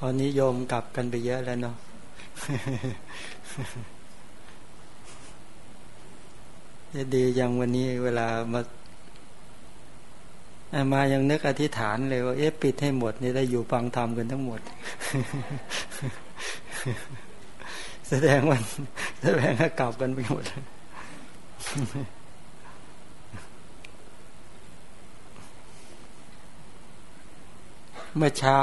ตอนนี้โยมกลับกันไปเยอะแล้วเนาะดีอย่างวันนี้เวลามามายังนึกอธิษฐานเลยว่าเอ๊ะปิดให้หมดนี่ได้อยู่ฟังธรรมกันทั้งหมด แสดงวันแสดงว่ากลับกันไปหมด เมื่อเช้า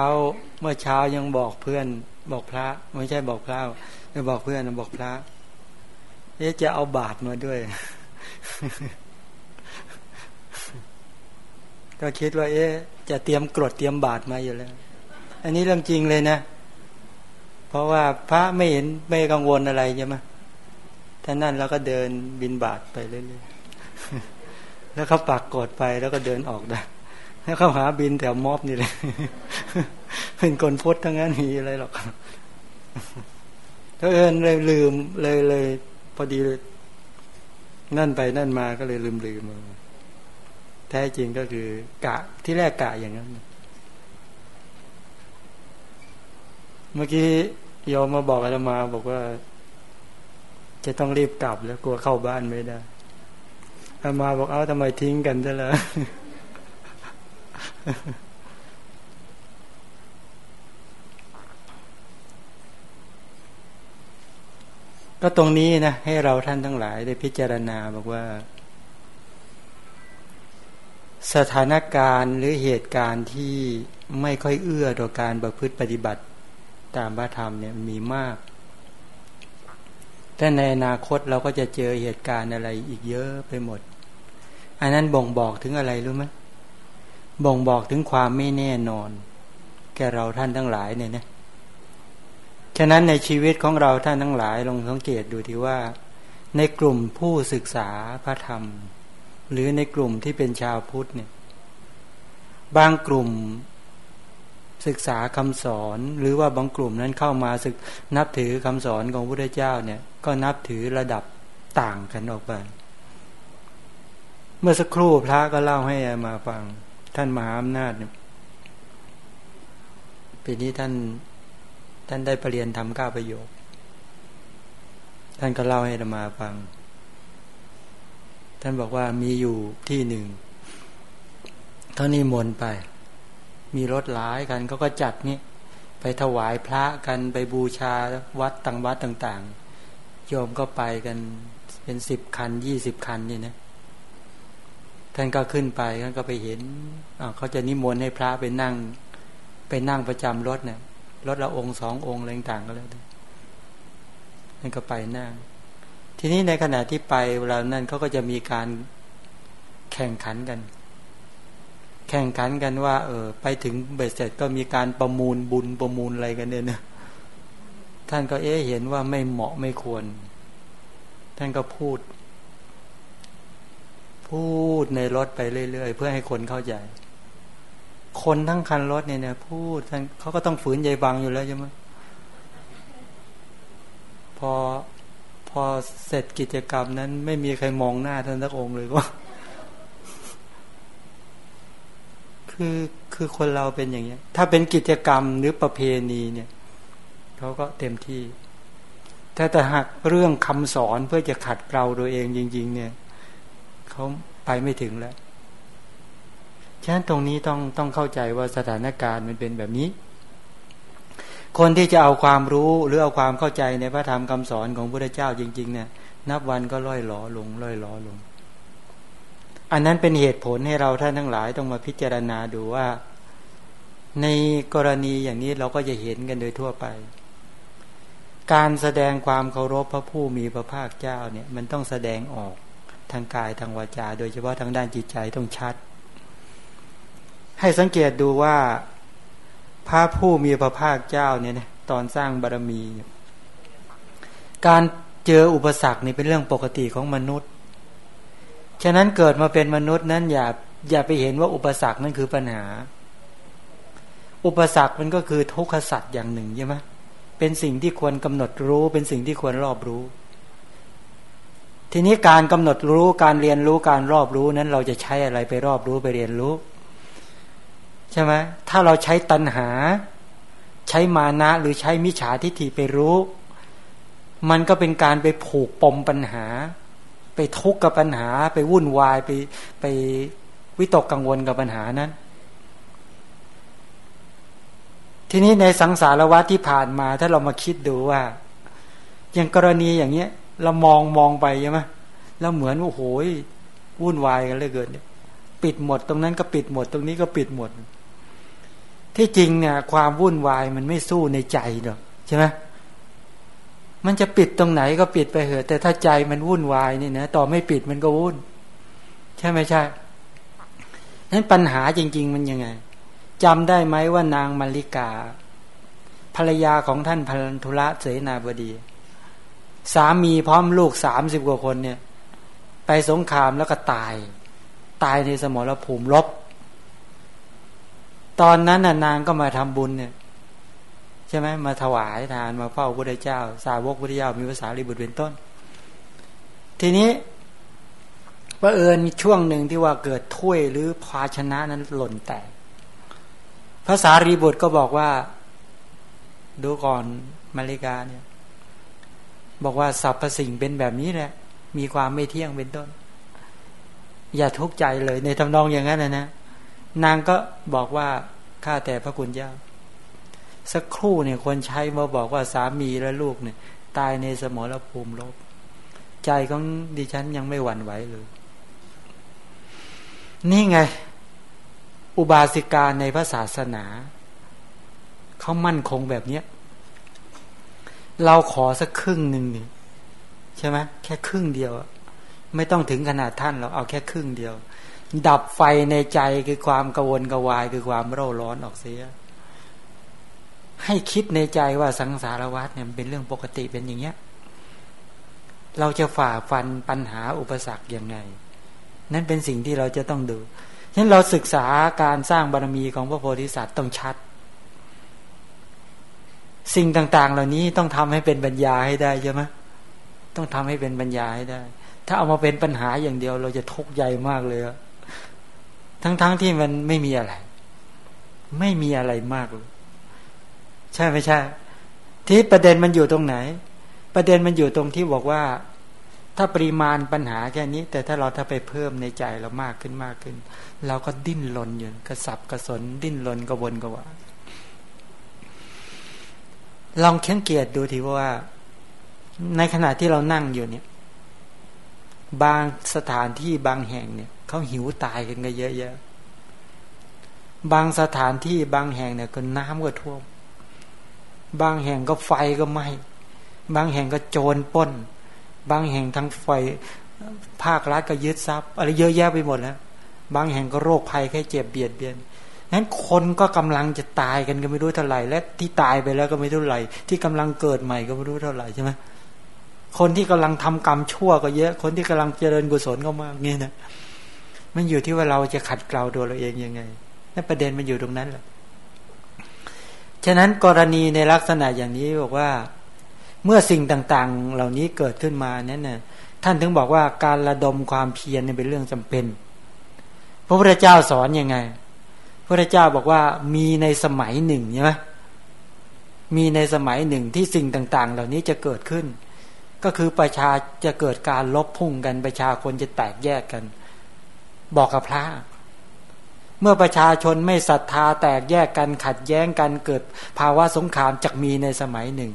เมื่อเช้ายังบอกเพื่อน บอกพระ ไม่ใช่บอกพระไม่บอกเพื่อนบอกพระเอ๊ะจะเอาบาตรมาด้วย ก็คิดว่า เอ๊ะจะเตรียมกรดเตรียมบาตรมาอยู่แล้ว อันนี้เรื่องจริงเลยนะ เพราะว่าพระไม่เห็นไม่กังวลอะไรใช่ไหมท่านั่นเราก็เดินบินบาตรไปเรื่อยๆแล้วเขาปักกดไปแล้วก็เดินออกได้ เข้าหาบินแถวมอบนี่เลยเป็นคนพุทธทั้งนั้นมีอะไรหรอกก็เอินเลยลืมเลยเลย พอดีเลยนั่นไปนั่นมาก็เลยลืมลืมแท้จริงก็คือกะที่แรกกะอย่างนั้น เมื่อกี้ยอมมาบอกอาตมาบอกว่า จะต้องรีบกลับแล้วกลัวเข้าบ้านไม่ได้อามาบอกเอาทำไมทิ้งกันซะแล้ว ก็ตรงนี้นะให้เราท่านทั้งหลายได้พิจารณาบอกว่า สถานการณ์หรือเหตุการณ์ที่ไม่ค่อยเอื้อต่อการประพฤติปฏิบัติตามพระธรรมเนี่ยมีมาก แต่ในอนาคตเราก็จะเจอเหตุการณ์อะไรอีกเยอะไปหมด อันนั้นบ่งบอกถึงอะไรรู้ไหม บ่งบอกถึงความไม่แน่นอน แก่เราท่านทั้งหลายเนี่ยนะฉะนั้นในชีวิตของเราท่านทั้งหลายลองสังเกตดูทีว่า ในกลุ่มผู้ศึกษาพระธรรม หรือในกลุ่มที่เป็นชาวพุทธเนี่ย บางกลุ่มศึกษาคำสอนหรือว่าบางกลุ่มนั้นเข้ามาศึกนับถือคำสอนของพระพุทธเจ้าเนี่ย ก็นับถือระดับต่างกันออกไป เมื่อสักครู่พระก็เล่าให้มาฟัง ท่านมหาอำนาจเนี่ยปีนี้ท่าน ท่านได้ปรริญญาทำก้าประโยค ท่านก็เล่าให้ธรรมาฟัง ท่านบอกว่ามีอยู่ที่หนึ่งเท่านี้มนไป มีรถหลายกันเขาก็จัดนี่ไปถวายพระกันไปบูชาวัดต่างวัดต่าง ๆ โยมก็ไปกันเป็นสิบคันยี่สิบคันนี่นะ ท่านก็ขึ้นไปท่านก็ไปเห็นเขาจะนิมนต์ให้พระไปนั่ง ไปนั่งประจำรถเนี่ยรถละองค์สององค์อะไรต่างก็แล้วท่านก็ไปนั่ง ทีนี้ในขณะที่ไปเวลานั้นเขาก็จะมีการแข่งขันกัน แข่งขันกันว่า เออ ไปถึงเบ็ดเสร็จก็มีการประมูลบุญประมูลอะไรกันเนี่ยนะท่านก็เอ๊ะเห็นว่าไม่เหมาะไม่ควร ท่านก็พูด พูดในรถไปเรื่อยๆ เพื่อให้คนเข้าใจ คนทั้งคันรถเนี่ยเนี่ยพูดท่านเขาก็ต้องฝืนใจบังอยู่แล้วใช่ไหมพอพอเสร็จกิจกรรมนั้น ไม่มีใครมองหน้าท่านสักองค์เลยว่าคือคือคนเราเป็นอย่างเนี้ย ถ้าเป็นกิจกรรมหรือประเพณีเนี่ยเขาก็เต็มที่ ถ้าแต่หากเรื่องคำสอนเพื่อจะขัดเกลาตัวเองจริง ๆ เนี่ย เขาไปไม่ถึงแล้วฉะนั้นตรงนี้ต้องต้องเข้าใจว่าสถานการณ์มันเป็นแบบนี้ คนที่จะเอาความรู้หรือเอาความเข้าใจในพระธรรมคำสอนของพระเจ้าจริง ๆ เนี่ย นับวันก็ล่อยหลอลงล่อยหลอลง อันนั้นเป็นเหตุผลให้เราท่านทั้งหลายต้องมาพิจารณาดูว่า ในกรณีอย่างนี้เราก็จะเห็นกันโดยทั่วไป การแสดงความเคารพพระผู้มีพระภาคเจ้าเนี่ย มันต้องแสดงออก ทางกายทางวาจา โดยเฉพาะทางด้านจิตใจต้องชัด ให้สังเกตดูว่าพระผู้มีพระภาคเจ้าเนี่ยตอนสร้างบารรมี การเจออุปสรรคนี่เป็นเรื่องปกติของมนุษย์ ฉะนั้นเกิดมาเป็นมนุษย์นั้นอย่าอย่าไปเห็นว่าอุปสรรคนั่นคือปัญหา อุปสรรคมันก็คือทุกขสัตว์อย่างหนึ่งใช่ไหมเป็นสิ่งที่ควรกำหนดรู้ เป็นสิ่งที่ควรรอบรู้ ทีนี้การกำหนดรู้การเรียนรู้การรอบรู้นั้น เราจะใช้อะไรไปรอบรู้ไปเรียนรู้ ใช่ไหมถ้าเราใช้ตัณหาใช้ช้มานะหรือใช้มิจฉาทิฏฐิไปรู้ มันก็เป็นการไปผูกปมปัญหา ไปทุกข์กับปัญหา ไปวุ่นวายไปไปวิตกกังวลกับปัญหานั้น ทีนี้ในสังสารวัฏที่ผ่านมา ถ้าเรามาคิดดูว่า อย่างกรณีอย่างเนี้ย เรามองมองไปใช่ไหมแล้วเหมือนโอ้โหวุ่นวายกันเลยเกินเนี่ยปิดหมดตรงนั้นก็ปิดหมด ตรงนี้ก็ปิดหมด ที่จริงเนี่ยความวุ่นวายมันไม่สู้ในใจหรอกใช่ไหมมันจะปิดตรงไหนก็ปิดไปเถอะ แต่ถ้าใจมันวุ่นวายนี่นะต่อไม่ปิดมันก็วุ่น ใช่ไหมใช่นั้นปัญหาจริง ๆ มันยังไงจำได้ไหมว่านางมาริกา ภรรยาของท่านพันธุระเสนาบดี สามีพร้อมลูกสามสิบกว่าคนเนี่ย ไปสงครามแล้วก็ตาย ตายในสมรภูมิรบ ตอนนั้นน่ะนางก็มาทำบุญเนี่ยใช่ไหมมาถวายทานมาเฝ้าพระเจ้า สาวกพระเจ้ามีภาษาลิบุตรเป็นต้น ทีนี้ว่าเอิญช่วงหนึ่งที่ว่าเกิดถ้วยหรือภาชนะนั้นหล่นแตกภาษารีบุตรก็บอกว่า ดูก่อนมาริกาเนี่ย บอกว่าสรรพสิ่งเป็นแบบนี้แหละ มีความไม่เที่ยงเป็นต้น อย่าทุกข์ใจเลยในทำนองอย่างนั้นนะนะนางก็บอกว่าข้าแต่พระคุณเจ้า สักครู่เนี่ยคนใช้มาบอกว่าสามีและลูกเนี่ย ตายในสมรภูมิลบ ใจของดิฉันยังไม่หวั่นไหวเลย นี่ไง อุบาสิกาในพระศาสนา เขามั่นคงแบบเนี้ย เราขอสักครึ่งหนึ่งนี่ใช่ไหมแค่ครึ่งเดียว ไม่ต้องถึงขนาดท่านเราเอาแค่ครึ่งเดียว ดับไฟในใจคือความกังวลกวายคือความเร่าร้อนออกเสีย ให้คิดในใจว่าสังสารวัฏเนี่ยเป็นเรื่องปกติเป็นอย่างเงี้ย เราจะฝ่าฟันปัญหาอุปสรรคยังไง นั่นเป็นสิ่งที่เราจะต้องดูฉะนั้นเราศึกษาการสร้างบารมีของพระโพธิสัตว์ต้องชัด สิ่งต่าง ๆ เหล่านี้ต้องทำให้เป็นปัญญาให้ได้ใช่ไหมต้องทำให้เป็นปัญญาให้ได้ ถ้าเอามาเป็นปัญหาอย่างเดียว เราจะทุกข์ใหญ่มากเลยทั้งๆทที่มันไม่มีอะไร ไม่มีอะไรมากเลยใช่ไม่ใช่ ที่ประเด็นมันอยู่ตรงไหน ประเด็นมันอยู่ตรงที่บอกว่า ถ้าปริมาณปัญหาแค่นี้ แต่ถ้าเราถ้าไปเพิ่มในใจเรามากขึ้นมากขึ้น เราก็ดิ้นรนอยู่กระสับกระสนดิ้นรนกระวนกระวาย ลองเค้นเกียรติดูทีว่า ในขณะที่เรานั่งอยู่เนี่ย บางสถานที่บางแห่งเนี่ยเขาหิวตายกันก็เยอะแยะบางสถานที่บางแห่งเนี่ยก็น้ำก็ท่วม บางแห่งก็ไฟก็ไหม้บางแห่งก็โจรป้น บางแห่งทั้งไฟภาครัฐก็ยึดทรัพย์อะไรเยอะแยะไปหมดแล้วบางแห่งก็โรคภัยแค่เจ็บเบียดเบียน นั้นคนก็กำลังจะตายกันก็ไม่รู้เท่าไหร่ และที่ตายไปแล้วก็ไม่รู้เท่าไหร่ ที่กำลังเกิดใหม่ก็ไม่รู้เท่าไหร่ใช่ไหมคนที่กำลังทำกรรมชั่วก็เยอะ คนที่กำลังเจริญกุศลก็มากนี่นะมันอยู่ที่ว่าเราจะขัดเกลาตัวเราเองยังไงนั่นประเด็นมันอยู่ตรงนั้นแหละฉะนั้นกรณีในลักษณะอย่างนี้บอกว่า เมื่อสิ่งต่างๆ เหล่านี้เกิดขึ้นมานั้นน่ะท่านถึงบอกว่าการระดมความเพียรเป็นเรื่องจำเป็น พระพุทธเจ้าสอนยังไง พระเจ้าบอกว่ามีในสมัยหนึ่งใช่ไหมมีในสมัยหนึ่งที่สิ่งต่าง ๆ เหล่านี้จะเกิดขึ้น ก็คือประชาจะเกิดการลบพุ่งกันประชาคนจะแตกแยกกัน บอกกับพระ เมื่อประชาชนไม่ศรัทธาแตกแยกกันขัดแย้งกันเกิดภาวะสงครามจักมีในสมัยหนึ่ง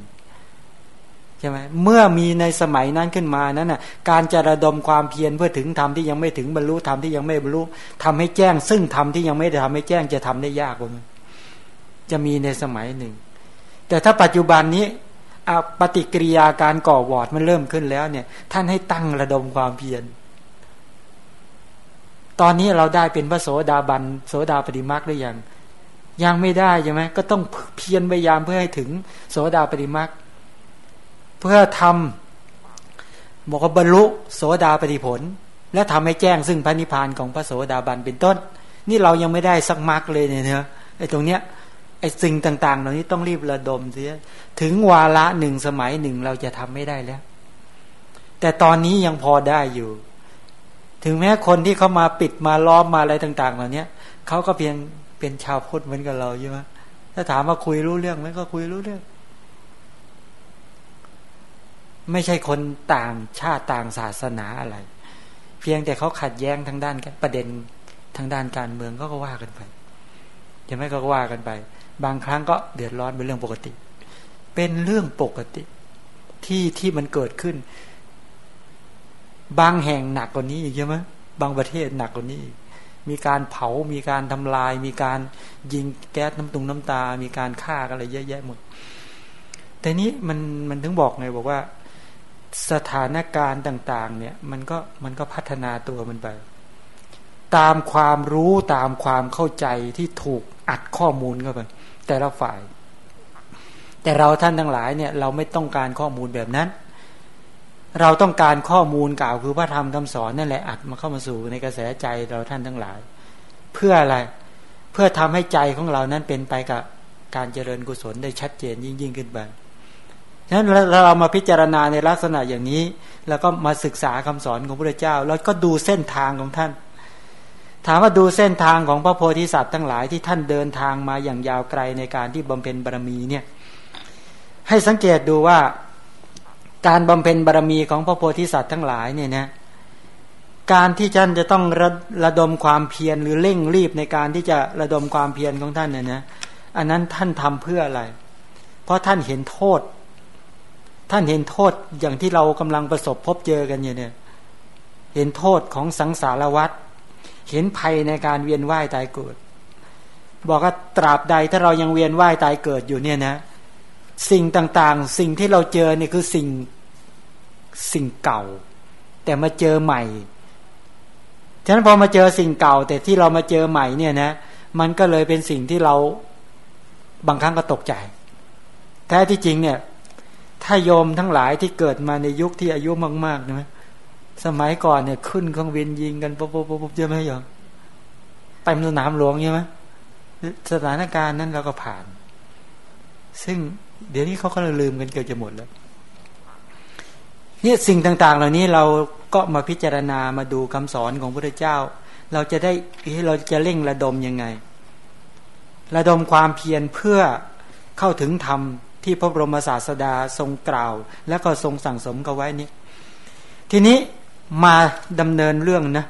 ใช่ไหมเมื่อมีในสมัยนั้นขึ้นมานั้นน่ะการจะระดมความเพียรเพื่อถึงธรรมที่ยังไม่ถึงบรรลุธรรมที่ยังไม่บรรลุทำให้แจ้ง ซึ่งธรรมที่ยังไม่ได้ทำให้แจ้งจะทำได้ยากกว่าจะมีในสมัยหนึ่ง แต่ถ้าปัจจุบันนี้ปฏิกิริยาการก่อวอดมันเริ่มขึ้นแล้วเนี่ย ท่านให้ตั้งระดมความเพียรตอนนี้เราได้เป็นพระโสดาบันโสดาปฏิมาคหรือยังยังไม่ได้ใช่ไหมก็ต้องเพียรพยายามเพื่อให้ถึงโสดาปฏิมาค เพื่อทำบอกว่าบรรลุโสดาปฏิผล และทำให้แจ้งซึ่งพระนิพพานของพระโสดาบันเป็นต้น นี่เรายังไม่ได้สักมรรคเลยเนี่ยเนอะไอ้ตรงเนี้ยไอ้สิ่งต่าง ๆ เหล่านี้ต้องรีบระดมเสียถึงวาระหนึ่งสมัยหนึ่งเราจะทำไม่ได้แล้ว แต่ตอนนี้ยังพอได้อยู่ ถึงแม้คนที่เขามาปิดมาล้อมมาอะไรต่าง ๆ เหล่านี้เขาก็เพียงเป็นชาวพุทธเหมือนกับเราใช่ไหมถ้าถามว่าคุยรู้เรื่องไหมก็คุยรู้เรื่อง ไม่ใช่คนต่างชาติต่างศาสนาอะไร เพียงแต่เขาขัดแย้งทางด้านประเด็นทางด้านการเมืองก็ก็ว่ากันไปยังไม่ก็ว่ากันไป บางครั้งก็เดือดร้อนเป็นเรื่องปกติ เป็นเรื่องปกติที่ที่มันเกิดขึ้น บางแห่งหนักกว่านี้อีกใช่ไหมบางประเทศหนักกว่านี้ มีการเผา มีการทำลาย มีการยิงแก๊สน้ำตุงน้ำตา มีการฆ่าอะไรเยอะแยะหมด แต่นี้มันมันถึงบอกไงบอกว่า สถานการณ์ต่าง ๆ เนี่ย มันก็มันก็พัฒนาตัวมันไป ตามความรู้ตามความเข้าใจที่ถูกอัดข้อมูลเข้าไปแต่ละฝ่าย แต่เราท่านทั้งหลายเนี่ย เราไม่ต้องการข้อมูลแบบนั้น เราต้องการข้อมูลกล่าวคือพระธรรมคำสอนนั่นแหละอัดมาเข้ามาสู่ในกระแสใจเราท่านทั้งหลาย เพื่ออะไรเพื่อทำให้ใจของเรานั้นเป็นไปกับการเจริญกุศลได้ชัดเจนยิ่งยิ่งขึ้นไป ฉะนั้นเรามาพิจารณาในลักษณะอย่างนี้ แล้วก็มาศึกษาคำสอนของพระเจ้า แล้วก็ดูเส้นทางของท่าน ถามว่าดูเส้นทางของพระโพธิสัตว์ทั้งหลายที่ท่านเดินทางมาอย่างยาวไกลในการที่บำเพ็ญบารมีเนี่ยให้สังเกตดูว่าการบำเพ็ญบารมีของพระโพธิสัตว์ทั้งหลายเนี่ยนะการที่ท่านจะต้องระระดมความเพียรหรือเร่งรีบในการที่จะระดมความเพียรของท่านเนี่ยนะอันนั้นท่านทำเพื่ออะไร เพราะท่านเห็นโทษ ท่านเห็นโทษอย่างที่เรากำลังประสบพบเจอกันอยู่เนี่ย เห็นโทษของสังสารวัฏเห็นภัยในการเวียนว่ายตายเกิด บอกว่าตราบใดถ้าเรายังเวียนว่ายตายเกิดอยู่เนี่ยนะ สิ่งต่างๆ สิ่งที่เราเจอเนี่ยคือสิ่งสิ่งเก่า แต่มาเจอใหม่ฉะนั้นพอมาเจอสิ่งเก่า แต่ที่เรามาเจอใหม่เนี่ยนะ มันก็เลยเป็นสิ่งที่เราบางครั้งก็ตกใจ แท้ที่จริงเนี่ย ถ้าโยมทั้งหลายที่เกิดมาในยุคที่อายุมากๆนะสมัยก่อนเนี่ยขึ้นเครื่องบินยิงกันปุ๊บปุ๊บปุ๊บใช่ไหมโยมไปสนามหลวงใช่ไหมสถานการณ์นั้นเราก็ผ่าน ซึ่งเดี๋ยวนี้เขาก็ลืมกันเกือบจะหมดแล้วเนี่ยสิ่งต่าง ๆ เหล่านี้เราก็มาพิจารณามาดูคำสอนของพระเจ้า เราจะได้เราจะเร่งระดมยังไง ระดมความเพียรเพื่อเข้าถึงธรรม ที่พระบรมศาสดาทรงกล่าว แล้วก็ทรงสั่งสมกันไว้นี้ ทีนี้มาดำเนินเรื่องนะ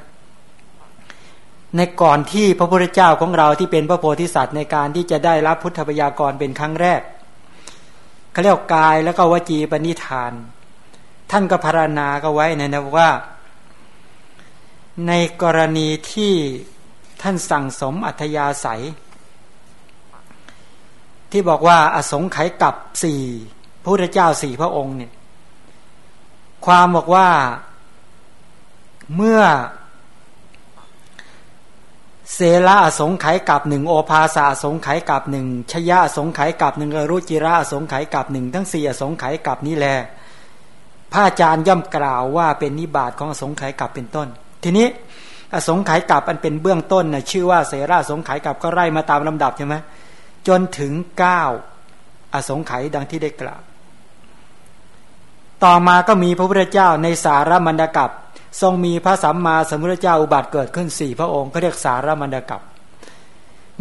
ในก่อนที่พระพุทธเจ้าของเราที่เป็นพระโพธิสัตว์ในการที่จะได้รับพุทธพยากรเป็นครั้งแรกเขาเรียกกายแล้วก็วจีปณิธาน ท่านก็พารณาก็ไว้นะนะว่า ในกรณีที่ท่านสั่งสมอัธยาศัย ที่บอกว่าอสงไขยกับสี่พระพุทธเจ้าสี่พระองค์เนี่ย ความบอกว่าเมื่อเสละอสงไขยกับหนึ่งโอภาสาอสงไขยกับหนึ่งชยะอสงไขยกับหนึ่งรุจิระอสงไขยกับหนึ่งทั้งสี่อสงไขยกับนี้แหลพระอาจารย์ย่อมกล่าวว่าเป็นนิบาตของอสงไขยกับเป็นต้น ทีนี้ อสงไขยกับอันเป็นเบื้องต้นนะชื่อว่าเสระอสงไขยกับก็ไล่มาตามลำดับใช่ไหม จนถึงเก้าอสงไขยดังที่ได้กล่าว ต่อมาก็มีพระพุทธเจ้าในสารมันดกับ ทรงมีพระสัมมาสัมพุทธเจ้าอุบัติเกิดขึ้นสี่พระองค์เขาเรียกสารมันดกับ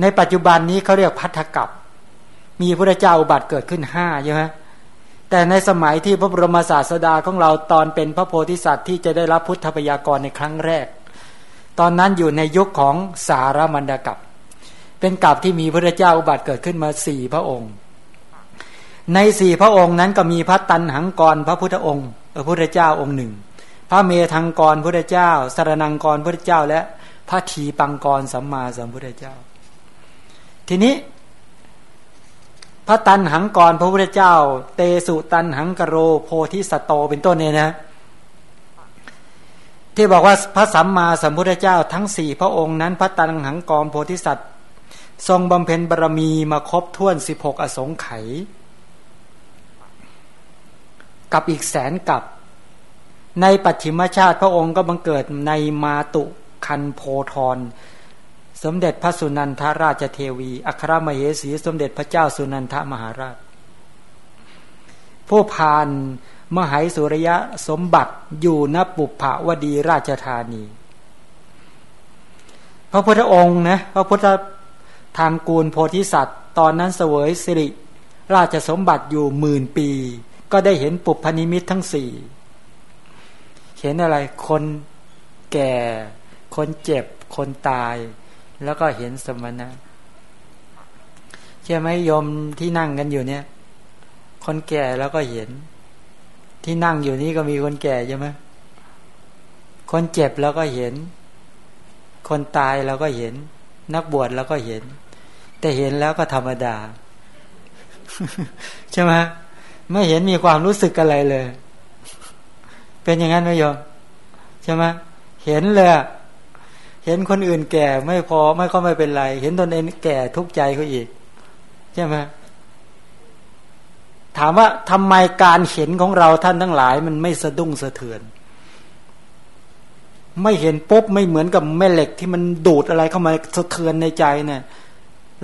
ในปัจจุบันนี้เขาเรียกพัทธกับ มีพระเจ้าอุบัติเกิดขึ้นห้าใช่ไหมแต่ในสมัยที่พระบรมศาสดาของเราตอนเป็นพระโพธิสัตว์ที่จะได้รับพุทธพยากรในครั้งแรก ตอนนั้นอยู่ในยุคของสารมันดกับ เป็นกับที่มีพระเจ้าอุบัติเกิดขึ้นมาสี่พระองค์ ในสี่พระองค์นั้นก็มีพระตันหังกรพระพุทธองค์พระพุทธเจ้าองค์หนึ่ง พระเมธังกรพุทธเจ้าสารนังกรพุทธเจ้า และพระทีปังกรสัมมาสัมพุทธเจ้า ทีนี้ พระตันหังกรพระพุทธเจ้า เตสุตันหังกโรโพธิสตโตเป็นต้นเนี่ยนะที่บอกว่าพระสัมมาสัมพุทธเจ้าทั้งสี่พระองค์นั้น พระตันหังกรโพธิสัตว์ ทรงบำเพ็ญบารมีมาครบถ้วนสิบหกอสงไขยกับอีกแสนกับ ในปัจฉิมชาติพระองค์ก็บังเกิดในมาตุคันโพธรสมเด็จพระสุนันทราชเทวี อัครมเหสี สมเด็จพระเจ้าสุนันทมหาราช ผู้ผ่านมหายสุริยะสมบัติอยู่ณปุพาวดีราชธานี พระพุทธองค์นะพระพุทธ ทางกูลโพธิสัตว์ ตอนนั้นเสวยสิริ ราชสมบัติอยู่หมื่นปี ก็ได้เห็นปุพนิมิตทั้งสี่เห็นอะไรคนแก่ คนเจ็บ คนตาย แล้วก็เห็นสมณะใช่ไหมโยมที่นั่งกันอยู่เนี่ย คนแก่แล้วก็เห็น ที่นั่งอยู่นี่ก็มีคนแก่ใช่ไหมคนเจ็บแล้วก็เห็น คนตายเราก็เห็น นักบวชเราก็เห็น แต่เห็นแล้วก็ธรรมดา ใช่ไหมไม่เห็นมีความรู้สึกอะไรเลย เป็นอย่างนั้นไหมโยมใช่ไหมเห็นเลยเห็นคนอื่นแก่ไม่พอไม่ก็ไม่เป็นไร เห็นตนเองแก่ทุกข์ใจเขาอีก ใช่ไหมถามว่าทำไมการเห็นของเราท่านทั้งหลาย มันไม่สะดุ้งสะเทือน ไม่เห็นปุ๊บไม่เหมือนกับแม่เหล็กที่มันดูดอะไรเข้ามาสะเทือนในใจเนี่ย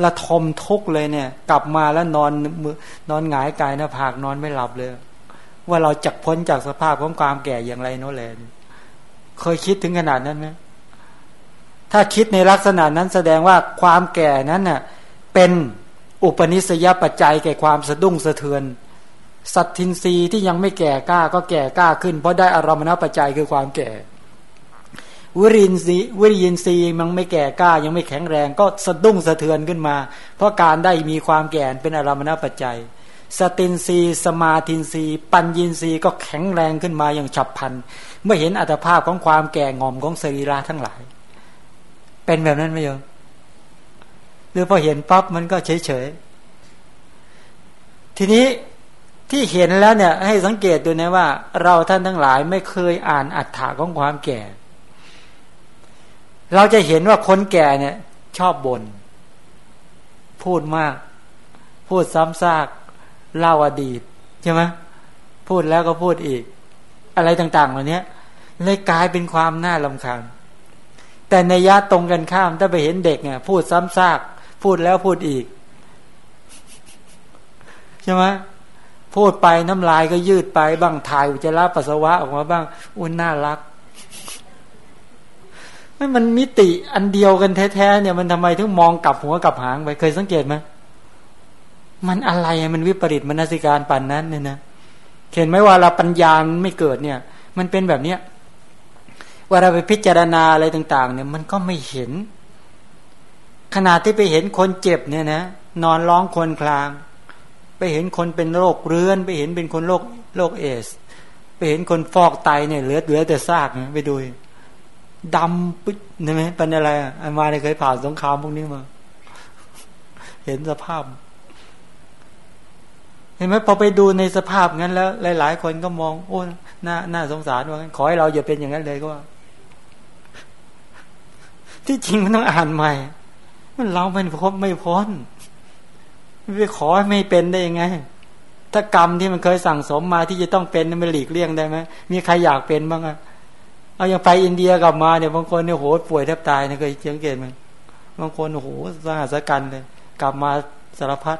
ละทมทุกเลยเนี่ย กลับมาแล้วนอนมือนอนหงายกายหน้าผากนอนไม่หลับเลย ว่าเราจักพ้นจากสภาพของความแก่อย่างไรโน้แลนเคยคิดถึงขนาดนั้นไหมถ้าคิดในลักษณะนั้นแสดงว่าความแก่นั้นน่ะเป็นอุปนิสัยปัจจัยแก่ความสะดุ้งสะเทือน สัตทินรีที่ยังไม่แก่กล้าก็แก่กล้าขึ้น เพราะได้อารมณปัจจัยคือความแก่ วิรินรีวิริยินรีมันไม่แก่กล้ายังไม่แข็งแรง ก็สะดุ้งสะเทือนขึ้นมา เพราะการได้มีความแก่เป็นอารมณปัจจัย สตินรีสมาธินรีปัญญินรีก็แข็งแรงขึ้นมาอย่างฉับพลัน เมื่อเห็นอัตภาพของความแก่งอมของสรีระทั้งหลาย เป็นแบบนั้นไหมโยมหรือพอเห็นปั๊บมันก็เฉยเฉยทีนี้ที่เห็นแล้วเนี่ยให้สังเกตดูนะว่า เราท่านทั้งหลายไม่เคยอ่านอัฏฐาของความแก่ เราจะเห็นว่าคนแก่เนี่ย ชอบบน่นพูดมาก พูดซ้ำซากเล่าอดีตใช่ไหมพูดแล้วก็พูดอีก อะไรต่างๆเหล่านี้เลยกลายเป็นความน่าลำคาญแต่ในยะตรงกันข้ามถ้าไปเห็นเด็กเนี่ยพูดซ้ำซาก พูดแล้วพูดอีกใช่ไหมพูดไปน้ำลายก็ยืดไปบ้างถ่ายอุจจาระปัสสาวะออกมาบ้าง อุ้นน่ารัก ไม่มันมิติอันเดียวกันแท้ๆเนี่ยมันทำไมถึงมองกลับหัวกลับหางไปเคยสังเกตไหมมันอะไรมันวิปริตมนสิการปันนั้นเนี่ยนะเห็นไหมว่าเราปัญญาไม่เกิดเนี่ย มันเป็นแบบเนี้ยว่าเราไปพิจารณาอะไรต่าง ๆ เนี่ย มันก็ไม่เห็น ขนาดที่ไปเห็นคนเจ็บเนี่ยนะนอนร้องคนคลาง ไปเห็นคนเป็นโรคเรื้อน ไปเห็นเป็นคนโรคโรคเอส ไปเห็นคนฟอกไตเนี่ยเหลือเหลือแต่ซากนะไปดู ดำปึ๊ดใช่ไหมเป็นอะไรอะอันมาเนี่ยเคยผ่านสงครามพวกนี้มา เห็นสภาพ เห็นไหมพอไปดูในสภาพงั้นแล้ว หลาย ๆ คนก็มอง โอ้น้าน้าสงสารว่าขอให้เราอย่าเป็นอย่างนั้นเลยก็ว่า ที่จริงมันต้องอ่านใหม่ มันเราไม่พบไม่พ้นไปขอให้ไม่เป็นได้ยังไงถ้ากรรมที่มันเคยสั่งสมมาที่จะต้องเป็นมันหลีกเลี่ยงได้ไหมมีใครอยากเป็นบ้างอะ เอาอย่างไปอินเดียกลับมาเนี่ยบางคนเนี่ยโหป่วยแทบตายเนี่ยเคยสังเกตไหมบางคนโอ้โหสหัสกันเลยกลับมาสารพัด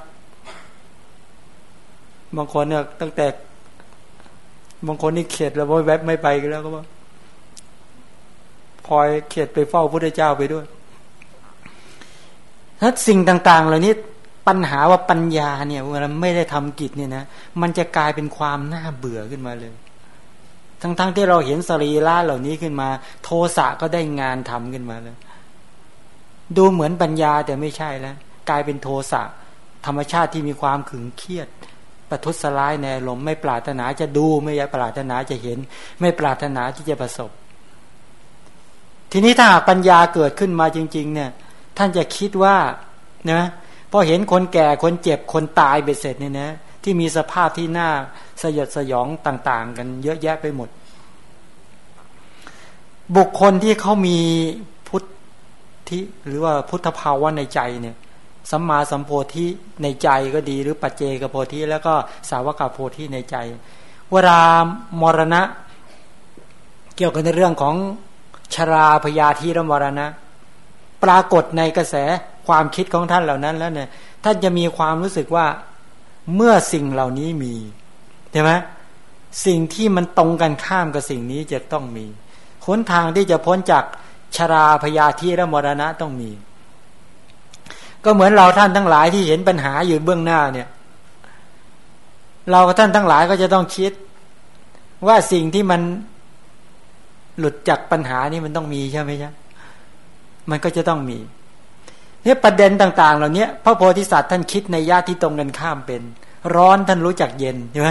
บางคนเนี่ยตั้งแต่ บางคนนี่เข็ดแล้วว่าแวบไม่ไปกันแล้วก็ว่าพลอยเข็ดไปเฝ้าพระเจ้าไปด้วยถ้าสิ่งต่าง ๆ เหล่านี้ปัญหาว่าปัญญาเนี่ยเวลาไม่ได้ทำกิจเนี่ยนะมันจะกลายเป็นความน่าเบื่อขึ้นมาเลย ทั้งๆทที่เราเห็นสรีระเหล่านี้ขึ้นมา โทสะก็ได้งานทำขึ้นมาเลยดูเหมือนปัญญาแต่ไม่ใช่แล้ว กลายเป็นโทสะธรรมชาติที่มีความขึงเครียดประทุษร้ายในลมไม่ปรารถนาจะดูไม่ปรารถนาจะเห็น ไม่ปรารถนาที่จะประสบ ทีนี้ถ้าปัญญาเกิดขึ้นมาจริง ๆ เนี่ย ท่านจะคิดว่านะพอเห็นคนแก่คนเจ็บคนตายเบ็ดเสร็จเนี่ยนะที่มีสภาพที่น่า สยดสยองต่างๆ กันเยอะแยะไปหมด บุคคลที่เขามีพุทธิหรือว่าพุทธภาวะในใจเนี่ยสัมมาสัมโพธิในใจก็ดี หรือปัจเจกโพธิแล้วก็สาวกโพธิในใจเวลามรณะ เกี่ยวกับในเรื่องของชราพยาธิและมรณะ ปรากฏในกระแสความคิดของท่านเหล่านั้นแล้วเนี่ยท่านจะมีความรู้สึกว่าเมื่อสิ่งเหล่านี้มี ใช่ไหมสิ่งที่มันตรงกันข้ามกับสิ่งนี้จะต้องมีค้นทางที่จะพ้นจากชราพยาธิและมรณะต้องมี ก็เหมือนเราท่านทั้งหลายที่เห็นปัญหาอยู่เบื้องหน้าเนี่ย เราท่านทั้งหลายก็จะต้องคิด ว่าสิ่งที่มันหลุดจากปัญหานี้มันต้องมีใช่ไหมจ๊ะมันก็จะต้องมีเนี่ยประเด็นต่าง ๆ เหล่านี้พระโพธิสัตว์ท่านคิดในญาติที่ตรงกันข้ามเป็น ร้อนท่านรู้จักเย็นใช่ไหม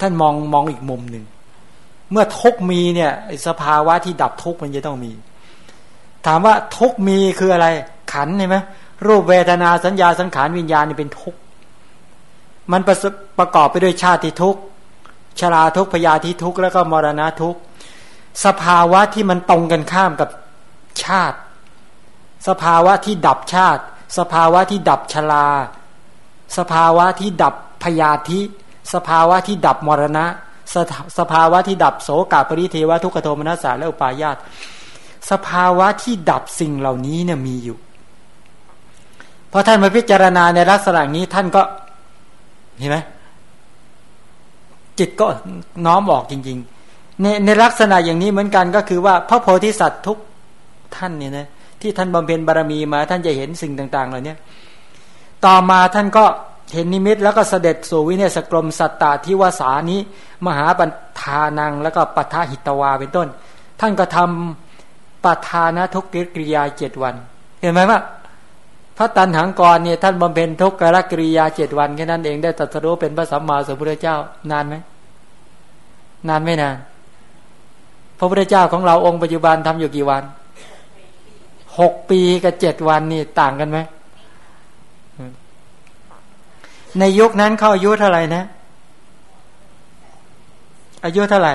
ท่านมองมองอีกมุมหนึ่ง เมื่อทุกมีเนี่ยสภาวะที่ดับทุกมันจะต้องมี ถามว่าทุกมีคืออะไร ขันใช่ไหมรูปเวทนาสัญญาสังขารวิญญาณนี่เป็นทุกมันประประกอบไปด้วยชาติทุกชราทุกพยาธิทุกแล้วก็มรณะทุกสภาวะที่มันตรงกันข้ามกับชาติ สภาวะที่ดับชาติ สภาวะที่ดับชรา สภาวะที่ดับพยาธิ สภาวะที่ดับมรณะ สสภาวะที่ดับโสกาปริเทวทุกขโทมนัสสาและอุปาญาตสภาวะที่ดับสิ่งเหล่านี้เนี่ยมีอยู่พอท่านมาพิจารณาในลักษณะนี้ท่านก็เห็นไหมจิตก็น้อมออกจริง ๆ ในในลักษณะอย่างนี้เหมือนกันก็คือว่าพระโพธิสัตว์ทุกท่านเนี่ยนะที่ท่านบำเพ็ญบารมีมาท่านจะเห็นสิ่งต่าง ๆ เหล่านี้ต่อมาท่านก็ เห็นนิมิตแล้วก็เสด็จสู่วิเนศกรมสัตตาทิวสานี้มหาปัทานังแล้วก็ปัทหิตวาเป็นต้น ท่านก็ทำปัทานะทุกกิริยาเจ็ดวัน เห็นไหมว่าพระตันหังกรเนี่ยท่านบำเพ็ญทุกขกิริยาเจ็ดวันแค่นั้นเองได้ตรัสรู้เป็นพระสัมมาสัมพุทธเจ้านานไหมนานไม่นาน พระพุทธเจ้าของเราองค์ปัจจุบันทำอยู่กี่วันหกปีกับเจ็ดวันนี่ต่างกันไหม ในยุคนั้นเขาอายุเท่าไหร่นะ อายุเท่าไหร่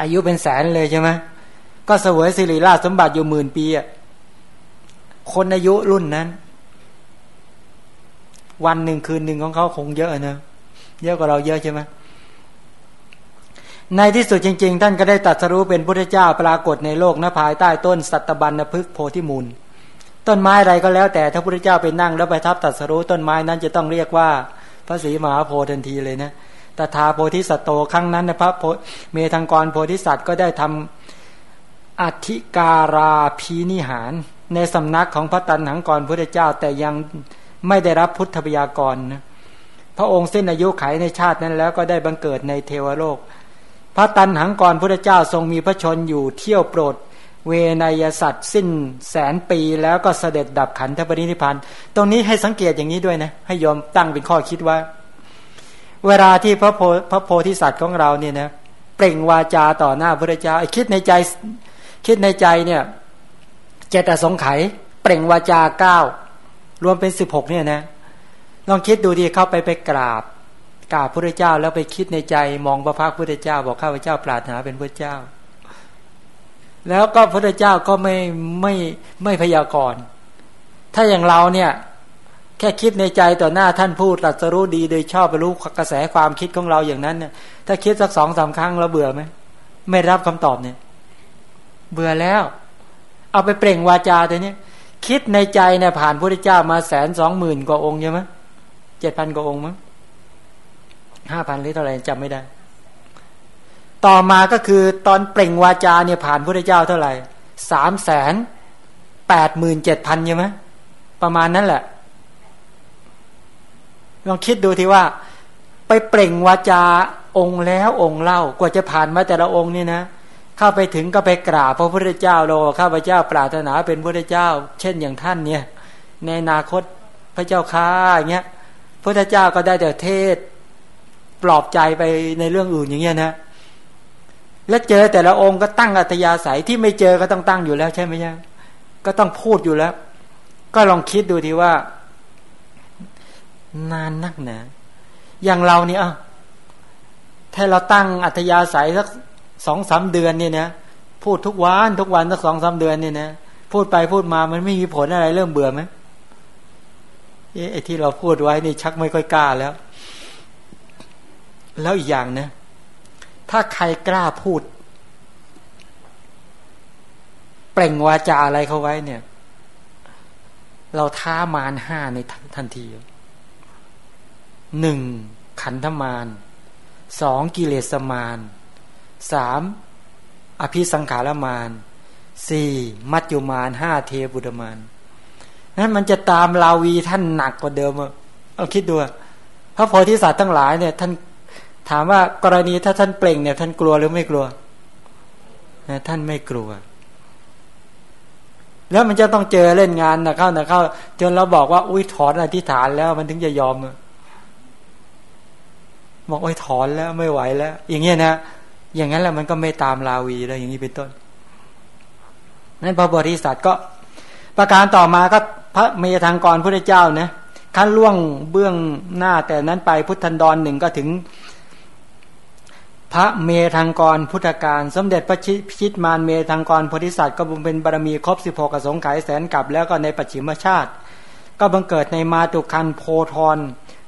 อายุเป็นแสนเลยใช่ไหมก็เสวยสิริราชสมบัติอยู่หมื่นปีอะคนอายุรุ่นนั้น วันหนึ่งคืนหนึ่งของเขาคงเยอะนะเยอะกว่าเราเยอะใช่ไหมในที่สุดจริง ๆ ท่านก็ได้ตัดสรู้เป็นพุทธเจ้าปรากฏในโลกนภายใต้ต้นสัตบัญนพึกโพธิมูล ต้นไม้อะไรก็แล้ว แต่ถ้าพระเจ้าไปนั่งแล้วไปทับตัดสรู้ต้นไม้นั้นจะต้องเรียกว่าพระศรีมหาโพธิ์ทันทีเลยนะตถาโพธิสัตโตครั้งนั้นนะพระเมธังกรโพธิสัตว์ก็ได้ทำอธิการาพีนิหาร ในสำนักของพระตันหังกรพระเจ้า แต่ยังไม่ได้รับพุทธพยากรนะพระองค์สิ้นอายุไขในชาตินั้นแล้วก็ได้บังเกิดในเทวโลก พระตันหังกรพระเจ้าทรงมีพระชนอยู่เที่ยวโปรด เวนยสัตว์สิ้นแสนปีแล้วก็เสด็จดับขันธปรินิพานตรงนี้ให้สังเกตอย่างนี้ด้วยนะ ให้ยอมตั้งเป็นข้อคิดว่า เวลาที่พระโพพระโพธิสัตว์ของเราเนี่ยนะเปล่งวาจาต่อหน้าพระเจ้าคิดในใจคิดในใจเนี่ยเจตสงไขเปล่งวาจาก้ารวมเป็นสิบหกเนี่ยนะลองคิดดูดีเข้าไปไปกราบกราบพระเจ้าแล้วไปคิดในใจมองพระพักพระเจ้า บอกข้าพเจ้าปรารถนาเป็นพระเจ้า แล้วก็พระเจ้าก็ไม่ไม่ไม่พยากรณ์ ถ้าอย่างเราเนี่ย แค่คิดในใจต่อหน้าท่านพูดตรัสรู้ดีโดยชอบไปรู้กระแสความคิดของเราอย่างนั้นเนี่ยถ้าคิดสักสองสาครั้งเราเบื่อไหมไม่รับคำตอบเนี่ย เบื่อแล้ว เอาไปเปล่งวาจาตัวนี้คิดในใจเนี่ยผ่านพระเจ้ามาแสนสองหมื่นกว่าองค์ใช่ไหมเจ็ดพันกว่าองค์มั้งห้าพันหรือเท่าไหร่จำไม่ได้ ต่อมาก็คือตอนเปล่งวาจาเนี่ยผ่านพระเจ้าเท่าไหร่สามแสนแปดหมื่นเจ็ดพันใช่ไหมประมาณนั้นแหละ ลองคิดดูทีว่า ไปเปล่งวาจาองค์แล้วองค์เล่ากว่าจะผ่านมาแต่ละองค์นี่นะเข้าไปถึงก็ไปกราบพระพุทธเจ้าเราข้าพเจ้าปรารถนาเป็นพระเจ้า เช่นอย่างท่านเนี่ย ในอนาคตพระเจ้าค้าอย่างเงี้ยพระพุทธเจ้าก็ได้แต่เทศปลอบใจไปในเรื่องอื่นอย่างเงี้ยนะ และเจอแต่ละองค์ก็ตั้งอัตยาศัยที่ไม่เจอก็ต้องตั้งอยู่แล้วใช่ไหมใช่ก็ต้องพูดอยู่แล้ว ก็ลองคิดดูทีว่า นานนักนะอย่างเราเนี่ยถ้าเราตั้งอัตยาศัยสักสองสามเดือนเนี่ยนะพูดทุกวันทุกวันสักสองสาเดือนเนี่ยนะพูดไปพูดมามันไม่มีผลอะไรเริ่มเบื่อไหมไอ้ที่เราพูดไว้นี่ชักไม่ค่อยกล้าแล้ว แล้วอีกอย่างนะ ถ้าใครกล้าพูด เปล่งวาจาอะไรเขาไว้เนี่ย เราท้ามารห้าในทันทีหนึ่งขันธมารสองกิเลสมารสามอภิสังขารมารสี่มัจจุมารห้าเทบุตรมารนั้นมันจะตามลาวีท่านหนักกว่าเดิมเอาคิดดูพระโพธิสัตว์ทั้งหลายเนี่ย ท่าน ถามว่ากรณีถ้าท่านเปล่งเนี่ย ท่านกลัวหรือไม่กลัวท่านไม่กลัว แล้วมันจะต้องเจอเล่นงานนะเข้านะเข้าจนเราบอกว่า อุ้ยถอนอธิษฐานแล้วมันถึงจะยอมบอกโอ้ยถอนแล้วไม่ไหวแล้ว อย่างเงี้ยนะอย่างนั้นแหละมันก็ไม่ตามลาวีแล้วอย่างนี้เป็นต้นนั้นพระบริษัทก็ ประการต่อมาก็พระเมธังกรพระเจ้านะขั้นล่วงเบื้องหน้าแต่นั้นไปพุทธันดรหนึ่งก็ถึง พระเมธังกรพุทธการ สมเด็จพระชิตมารเมธังกรโพธิสัตว์ก็บุญเป็นบารมีครบสิบหกสงไขยแสนกับแล้วก็ในปัจฉิมชาติ ก็บังเกิดในมาตุคันโพธร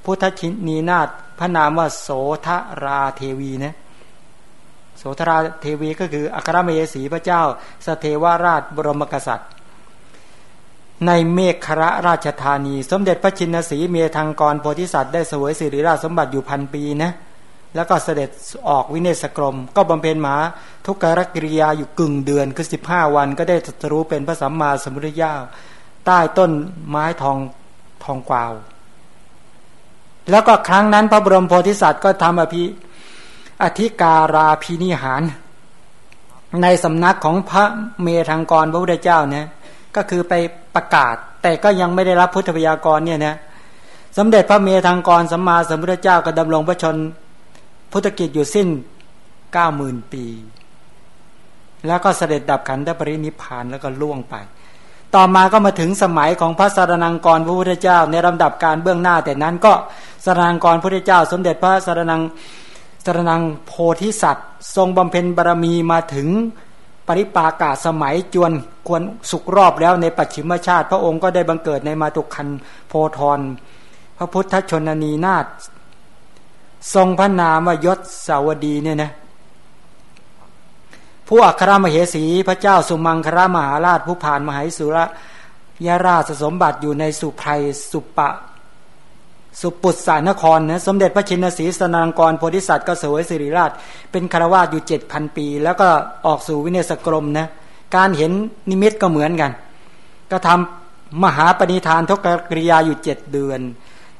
พุทธชินีนาถพระนามว่าโสธราเทวีนะโสธราเทวีก็คืออัครเมสีพระเจ้า สเทวราชบรมกษัตริย์ ในเมฆคระราชธานี สมเด็จพระชินสีเมธังกรโพธิสัตว์ได้สวยสิริราชสมบัติอยู่พันปีนะ แล้วก็เสด็จออกวิเนศกรม ก็บำเพ็ญหมาทุกกรกิริยาอยู่กึ่งเดือนคือสิบห้าวันก็ได้ตรัสรู้เป็นพระสัมมาสัมพุทธเจ้าใต้ต้นไม้ทองทองกวาว แล้วก็ครั้งนั้นพระบรมโพธิสัตว์ก็ทำอภิอธิการาพินิหาร ในสำนักของพระเมธังกรพระพุทธเจ้าเนี่ยก็คือไปประกาศ แต่ก็ยังไม่ได้รับพุทธพยากรเนี่ยนะสมเด็จพระเมธังกรสัมมาสัมพุทธเจ้าก็ดำรงพระชน พุทธกิจอยู่สิ้นเก้าหมื่นปี แล้วก็เสด็จดับขันธปรินิพานแล้วก็ล่วงไป ต่อมาก็มาถึงสมัยของพระสารนังกรพระพุทธเจ้า ในลำดับการเบื้องหน้า แต่นั้นก็สารนังกรพระพุทธเจ้า สมเด็จพระสารนังสารนังโพธิสัตว์ ทรงบำเพ็ญบารมีมาถึงปริปากาสมัยจวนควรสุกรอบแล้วในปัจฉิมชาติ พระองค์ก็ได้บังเกิดในมาตุคันโพธรพระพุทธชนนีนาถ ทรงพระนามว่ายศสาวดีเนี่ยนะผู้อัครมเหสีพระเจ้าสุมังครามหาราชผู้ผ่านมหาสุระยาราชสมบัติอยู่ในสุไพรสุปะ สุปุตสานครนะสมเด็จพระชินสีสนางกรโพธิสัตว์ก็สวยสิริราช เป็นคารวาสอยู่เจ็ดพันปี แล้วก็ออกสู่วิเนศกรมนะการเห็นนิมิตก็เหมือนกัน ก็ทำมหาปณิธานทกกริยาอยู่เจ็ดเดือน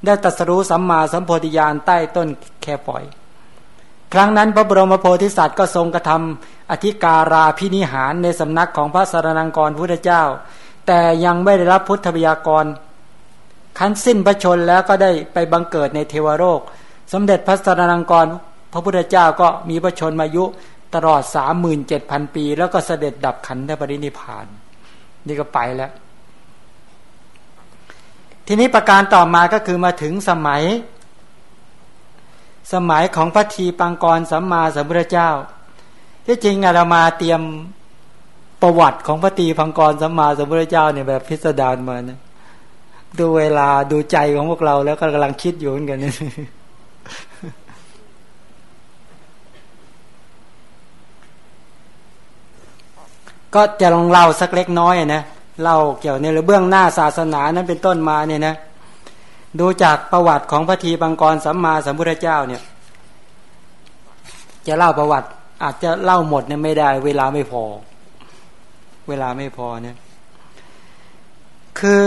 ได้ตัสรู้สัมมาสัมโพธิญาณใต้ต้นแคปอย ครั้งนั้นพระบรมโพธิสัตว์ก็ทรงกระทำอธิการาพินิหารในสำนักของพระสารนังกรพุทธเจ้า แต่ยังไม่ได้รับพุทธบยากรคันสิ้นพระชนแล้วก็ได้ไปบังเกิดในเทวโลกสมเด็จพระสารนังกรพระพุทธเจ้าก็มีพระชนมายุตลอดสามหมื่นเจ็ดพันปี แล้วก็เสด็จดับขันธปรินิพาน นี่ก็ไปแล้ว ทีนี้ประการต่อมาก็คือมาถึงสมัย สมัยของพระทีปังกรสัมมาสัมพุทธเจ้า ที่จริงเรามาเตรียมประวัติของพระตีพังกรสัมมาสัมพุทธเจ้าเนี่ยแบบพิสดารมานะดูเวลาดูใจของพวกเราแล้วก็กำลังคิดอยู่เหมือนกันก็จะลองเล่าสักเล็กน้อยนะ เล่าเกี่ยวในเรื่องหน้าศาสนานั้นเป็นต้นมาเนี่ยนะดูจากประวัติของพระทีบังกรสัมมาสัมพุทธเจ้าเนี่ย จะเล่าประวัติ อาจจะเล่าหมดเนี่ยไม่ได้ เวลาไม่พอ เวลาไม่พอเนี่ยคือ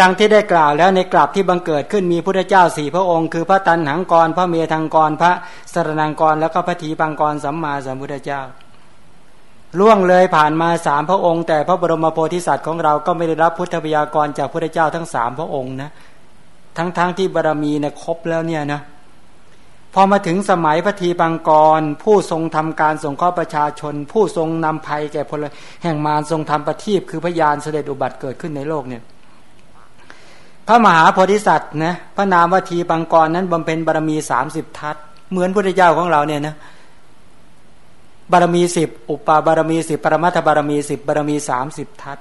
ดังที่ได้กล่าวแล้วในกราบที่บังเกิดขึ้นมีพุทธเจ้าสี่พระองค์คือพระตันหังกร พระเมธังกร พระสรนังกร แล้วก็พระทีบังกรสัมมาสัมพุทธเจ้า ล่วงเลยผ่านมาสามพระองค์ แต่พระบรมโพธิสัตว์ของเราก็ไม่ได้รับพุทธบิยากรจากพระเจ้าทั้งสามพระองค์นะทั้งๆทที่บารรมีเนี่ยครบแล้วเนี่ยนะพอมาถึงสมัยพระทีปังกร ผู้ทรงทำการสงเคราะห์ประชาชน ผู้ทรงนำภัยแก่พลแห่งมารทรงทำประทีปคือพยานเสด็จอุบัติเกิดขึ้นในโลกเนี่ยพระมหาโพธิสัตว์นะพระนามวัทีปังกรนั้นบำเพ็ญบารมีสามสิบทัศเหมือนพระเจ้าของเราเนี่ยนะ บารมีสิบอุปาบารมีสิบปรมัตถบารมีสิบบารมีสามสิบทัศ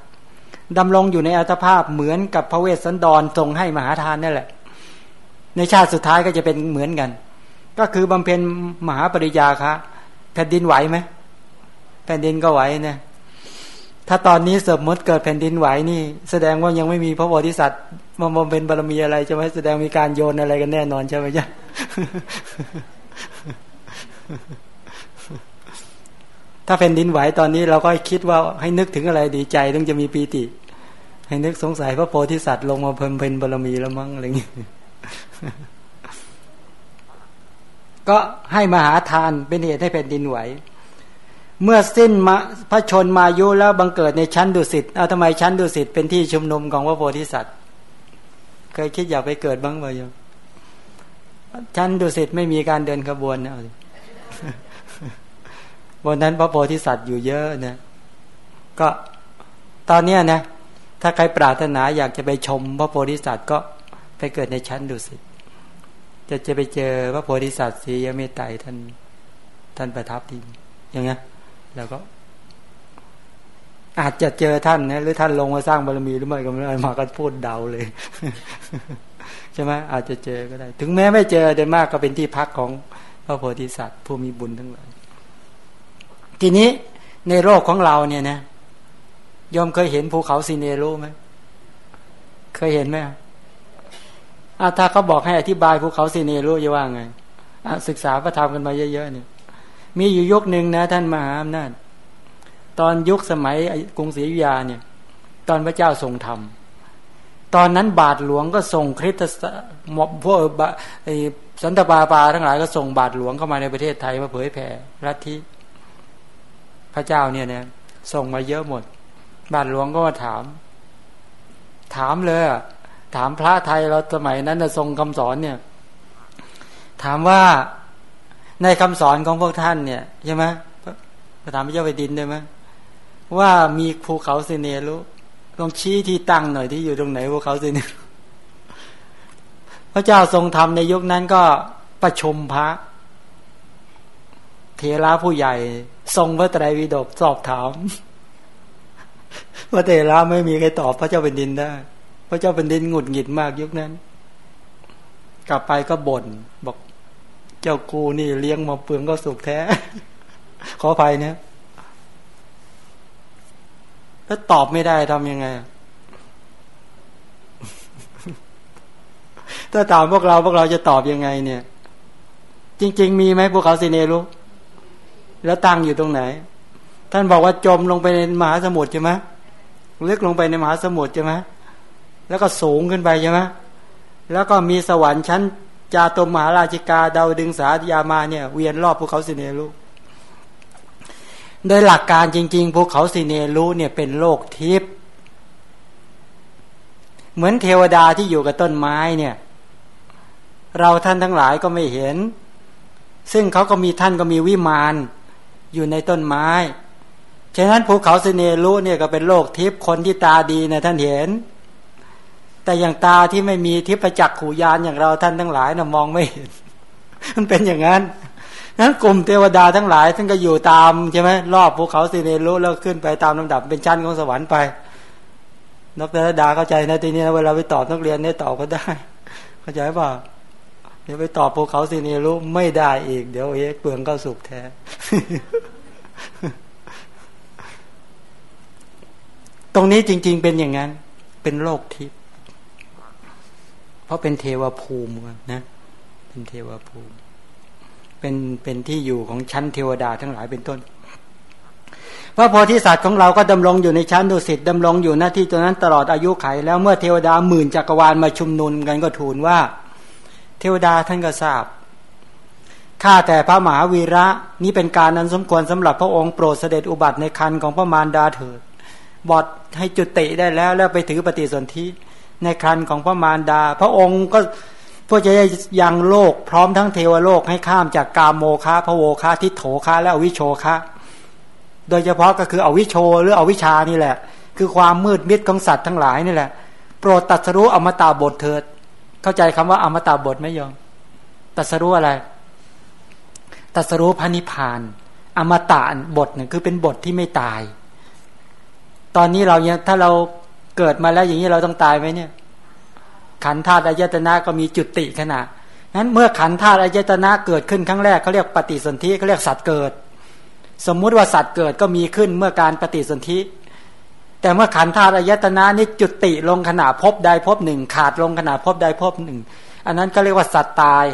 ดำรงอยู่ในอัตภาพเหมือนกับพระเวสสันดรทรงให้มหาทานนั่นแหละ ในชาติสุดท้ายก็จะเป็นเหมือนกัน ก็คือบำเพ็ญมหาปริยาคะแผ่นดินไหวไหมแผ่นดินก็ไหวนะถ้าตอนนี้สมมติเกิดแผ่นดินไหวนี่ แสดงว่ายังไม่มีพระโพธิสัตว์มาบำเพ็ญบารมีอะไรจะไม่แสดงมีการโยนอะไรกันแน่นอนใช่ไหมจ๊ะ ถ้าแผ่นดินไหวตอนนี้เราก็คิดว่าให้นึกถึงอะไรดีใจต้องจะมีปีติ ให้นึกสงสัยพระโพธิสัตว์ลงมาเพิ่มเพนบารมีแล้วมั้งอะไรอย่างนี้ก็ให้มหาทานเป็นเหตุให้แผ่นดินไหว เมื่อสิ้นมาพระชนมายุแล้วบังเกิดในชั้นดุสิตเอาทำไมชั้นดุสิตเป็นที่ชุมนุมของพระโพธิสัตว์เคยคิดอยากไปเกิดบ้างไหมโยมชั้นดุสิตไม่มีการเดินขบวนนะ บนนั้นพระโพธิสัตว์อยู่เยอะนะก็ตอนเนี้ยนะถ้าใครปรารถนาอยากจะไปชมพระโพธิสัตว์ก็ไปเกิดในชั้นดุสิตจะจะไปเจอพระโพธิสัตว์สียเมตไตรท่านท่านประทับที่อย่างเงี้ยแล้วก็ อาจจะเจอท่านนะหรือท่านลงมาสร้างบารมีหรือไม่ก็ไม่ได้มาก็พูดเดาเลยใช่ไหมอาจจะเจอก็ได้ ถึงแม้ไม่เจอเดนมากก็เป็นที่พักของพระโพธิสัตว์ผู้มีบุญทั้งหลาย ทีนี้ในโลกของเราเนี่ยนะยอมเคยเห็นภูเขาซีเนโรไหมเคยเห็นไหมอ่าถ้าเขาบอกให้อธิบายภูเขาซีเนโรจะว่าไงศึกษาพระธรรมกันมาเยอะๆเนี่ย มีอยู่ยุคหนึ่งนะ ท่านมหาอำนาจตอนยุคสมัยกรุงศรีอยุธยาเนี่ย ตอนพระเจ้าทรงธรรม ตอนนั้นบาทหลวงก็ส่งคริสต์พวกสันตปาปาทั้งหลายก็ส่งบาทหลวงเข้ามาในประเทศไทยมาเผยแผ่รัฐที่ พระเจ้าเนี่ยเนี่ยส่งมาเยอะหมด บาทหลวงก็มาถาม ถามเลยถามพระไทยเราสมัยนั้นจะทรงคำสอนเนี่ย ถามว่าในคำสอนของพวกท่านเนี่ยใช่ไหมพระถามพระเจ้าไปดินได้ไหมว่ามีภูเขาเซเนรุลองชี้ที่ตั้งหน่อยที่อยู่ตรงไหนภูเขาเซเนรุพระเจ้าทรงทำในยุคนั้นก็ประชุมพระ เทระผู้ใหญ่ ทรงพระไตรปิฎกสอบถามพระเทระไม่มีใครตอบพระเจ้าเป็นดินได้ พระเจ้าเป็นดินหงุดหงิดมากยุคนั้น กลับไปก็บน่นบอก เจ้ากูนี่เลี้ยงมาเปลืองก็สุขแท้ ขออภัยเนี่ยถ้าตอบไม่ได้ทำยังไง ถ้าถามพวกเราพวกเราจะตอบยังไง เนี่ย จริง ๆ มีไหมพวกเขาสิเนรู้ แล้วตั้งอยู่ตรงไหน ท่านบอกว่าจมลงไปในมหาสมุทรใช่ไหมลึกลงไปในมหาสมุทรใช่ไหมแล้วก็สูงขึ้นไปใช่ไหมแล้วก็มีสวรรค์ชั้นจาตมมหาราชิกา ดาวดึงสายามาเนี่ย เวียนรอบภูเขาสิเนรุโดยหลักการจริงๆภูเขาสิเนรุเนี่ยเป็นโลกทิพย์เหมือนเทวดาที่อยู่กับต้นไม้เนี่ย เราท่านทั้งหลายก็ไม่เห็น ซึ่งเขาก็มีท่านก็มีวิมาน อยู่ในต้นไม้ ฉะนั้นภูเขาสิเนรุเนี่ยก็เป็นโลกทิพย์คนที่ตาดีนะท่านเห็น แต่อย่างตาที่ไม่มีทิพจักขูยานอย่างเราท่านทั้งหลายนะมองไม่เห็น มันเป็นอย่างนั้นนั้นกลุ่มเทวดาทั้งหลายท่านก็อยู่ตามใช่ไหมรอบภูเขาสิเนรุแล้วขึ้นไปตามลำดับเป็นชั้นของสวรรค์ไปนักเทวดาเข้าใจนะทีนี้เวลาไปตอบนักเรียนเนี่ยตอบก็ได้ เข้าใจป่ะ ดี๋ยวไปตอบภูเขาสิเนรุไม่ได้อีก เดี๋ยวเอ๊ะเปลืองก็สุกแท้ ตรงนี้จริง ๆ เป็นอย่างนั้น เป็นโลกทิพย์เพราะเป็นเทวภูมินะ เป็นเทวภูมิ เป็นเป็นที่อยู่ของชั้นเทวดาทั้งหลายเป็นต้นพระโพธิสัตว์ของเราก็ดำรงอยู่ในชั้นดุสิตดำรงอยู่หน้าที่ตัวนั้นตลอดอายุไข แล้วเมื่อเทวดาหมื่นจักรวาลมาชุมนุมกันก็ทูลว่า เทวดาท่านก็ทราบข้าแต่พระมหาวีระนี้เป็นการนั้นสมควรสำหรับพระองค์โปรดเสด็จอุบัติในคันของพระมารดาเถิดบอดให้จุติได้แล้วแล้วไปถือปฏิสนธิในคันของพระมารดา พระองค์ก็เพื่อจะยังโลกพร้อมทั้งเทวโลกให้ข้ามจากกามโมคะพระโวคะทิโถคะและอวิโชคะ โดยเฉพาะก็คืออวิโชหรืออวิชานี่แหละ คือความมืดมิดของสัตว์ทั้งหลายนี่แหละ โปรดตัดสรู้อมตะบทเถิด เข้าใจคำว่าอมตะบทไหมยอมตัสรู้อะไรตัสรู้พระนิพพาน อมตะบทเนี่ยคือเป็นบทที่ไม่ตาย ตอนนี้เราเนี่ยถ้าเราเกิดมาแล้วอย่างนี้เราต้องตายไหมเนี่ย ขันธาตุอายตนะก็มีจุติขนาดนั้นเมื่อขันธาตุอายตนะเกิดขึ้นครั้งแรกเขาเรียกปฏิสนธิเขาเรียกสัตว์เกิด สมมุติว่าสัตว์เกิดก็มีขึ้นเมื่อการปฏิสนธิ แต่เมื่อขันธาตุอายตนะนี่จุดติลงขนาดพบใดพบหนึ่ง ขาดลงขนาดพบใดพบหนึ่ง อันนั้นก็เรียกว่าสัตว์ตาย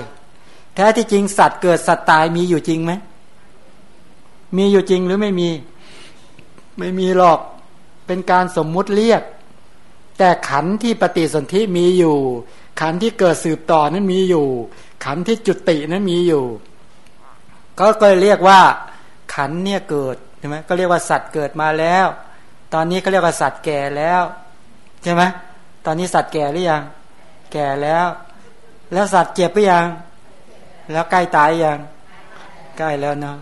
แท้ที่จริงสัตว์เกิดสัตว์ตายมีอยู่จริงไหมมีอยู่จริงหรือไม่มี ไม่มีหรอกเป็นการสมมุติเรียก แต่ขันที่ปฏิสนธิมีอยู่ ขันที่เกิดสืบต่อนั้นมีอยู่ ขันที่จุตินั้นมีอยู่ ก็ก็เรียกว่า ขันเนี่ยเกิดใช่ไหมก็เรียกว่าสัตว์เกิดมาแล้ว ตอนนี้ก็เรียกว่าสัตว์แก่แล้วใช่ไหมตอนนี้สัตว์แก่หรือยัง แก่แล้ว แล้วสัตว์เจ็บหรือยัง แล้วใกล้ตายยัง ใกล้แล้วเนาะ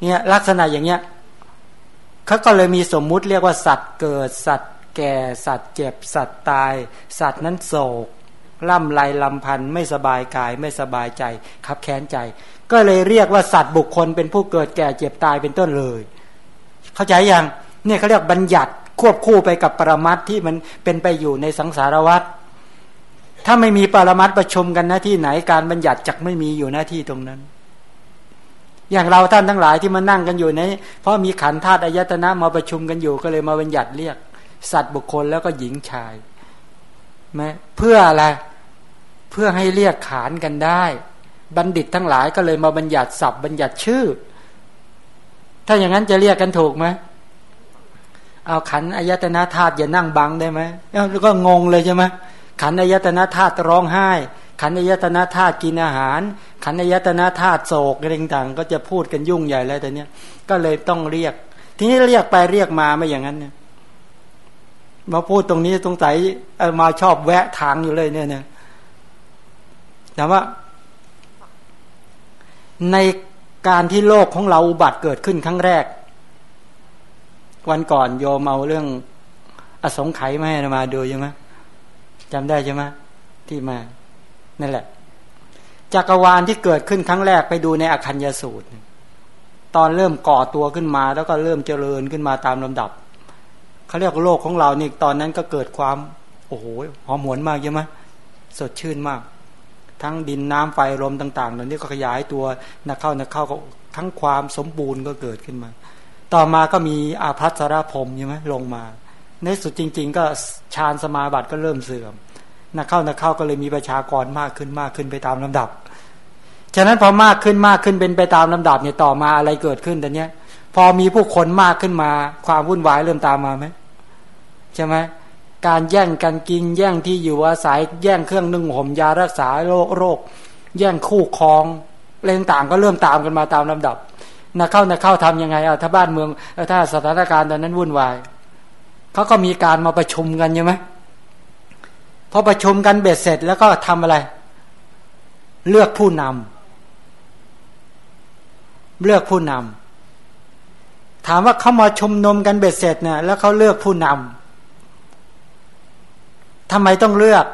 เนี่ยลักษณะอย่างเนี้ยเขาก็เลยมีสมมุติเรียกว่าสัตว์เกิดสัตว์แก่สัตว์เจ็บสัตว์ตาย สัตว์นั้นโศก ล่ำไรลำพันธ์ไม่สบายกายไม่สบายใจคับแค้นใจ ก็เลยเรียกว่าสัตว์บุคคลเป็นผู้เกิดแก่เจ็บตายเป็นต้นเลย เข้าใจยังเนี่ยเขาเรียกบัญญัติควบคู่ไปกับปรมัตที่มันเป็นไปอยู่ในสังสารวัฏถ้าไม่มีปรมัตประชุมกันหน้าที่ไหนการบัญญัติจักไม่มีอยู่หน้าที่ตรงนั้น อย่างเราท่านทั้งหลายที่มานั่งกันอยู่ในเพราะมีขันธาตุอายตนะมาประชุมกันอยู่ก็เลยมาบัญญัติเรียก สัตว์บุคคลแล้วก็หญิงชายไหมเพื่ออะไร เพื่อให้เรียกขานกันได้ บัณฑิตทั้งหลายก็เลยมาบัญญัติศัพท์ บัญญัติชื่อ ถ้าอย่างนั้นจะเรียกกันถูกไหมเอาขันอายตนะธาตุอย่านั่งบังได้ไหมแล้วก็งงเลยใช่ไหมขันอายตนะธาตุร้องไห้ ขันอายตนะธาตุกินอาหาร ขันอายตนะธาตุโศกอะไรต่างๆก็จะพูดกันยุ่งใหญ่แล้วแต่เนี้ยก็เลยต้องเรียก ทีนี้เรียกไปเรียกมาไม่อย่างนั้นเนี่ยมาพูดตรงนี้สงสัยมาชอบแวะทางอยู่เลยเนี่ยนะ แต่ว่า ในการที่โลกของเราอุบัติเกิดขึ้นครั้งแรก วันก่อนโยมเอาเรื่อง อสงไขยมาให้มาดูใช่ไหมจำได้ใช่ไหมที่มา นั่นแหละจักรวาลที่เกิดขึ้นครั้งแรกไปดูในอคัญญสูตร ตอนเริ่มก่อตัวขึ้นมา แล้วก็เริ่มเจริญขึ้นมาตามลำดับเขาเรียกโลกของเรานี่ตอนนั้นก็เกิดความ โอ้โหหอมหวนมากใช่ไหมสดชื่นมาก ทั้งดินน้ำไฟลมต่างๆเหล่านี้ก็ขยายตัวนักเข้านักเข้าก็ทั้งความสมบูรณ์ก็เกิดขึ้นมา ต่อมาก็มีอาภัสราพรมใช่ไหมลงมา ในสุดจริง ๆ ก็ฌานสมาบัติก็เริ่มเสื่อมนักเข้านักเข้าก็เลยมีประชากรมากขึ้นมากขึ้นไปตามลำดับ ฉะนั้นพอมากขึ้นมากขึ้นเป็นไปตามลำดับเนี่ยต่อมาอะไรเกิดขึ้นแต่เนี้ย พอมีผู้คนมากขึ้นมา ความวุ่นวายเริ่มตามมาไหมใช่ไหม การแย่งกันกิน แย่งที่อยู่อาศัย แย่งเครื่องนึ่งห่มยารักษาโรคโรค แย่งคู่ครองเรื่องต่างก็เริ่มตามกันมาตามลำดับนักเข้านักเข้าทํำยังไงอะถ้าบ้านเมืองถ้าสถานการณ์ตอนนั้นวุ่นวายเขาก็มีการมาประชุมกันใช่ไหมพอประชุมกันเบ็ดเสร็จแล้วก็ทำอะไร เลือกผู้นำเลือกผู้นำถามว่าเขามาชุมนุมกันเบ็ดเสร็จเนี่ยแล้วเขาเลือกผู้นำ ทำไมต้องเลือก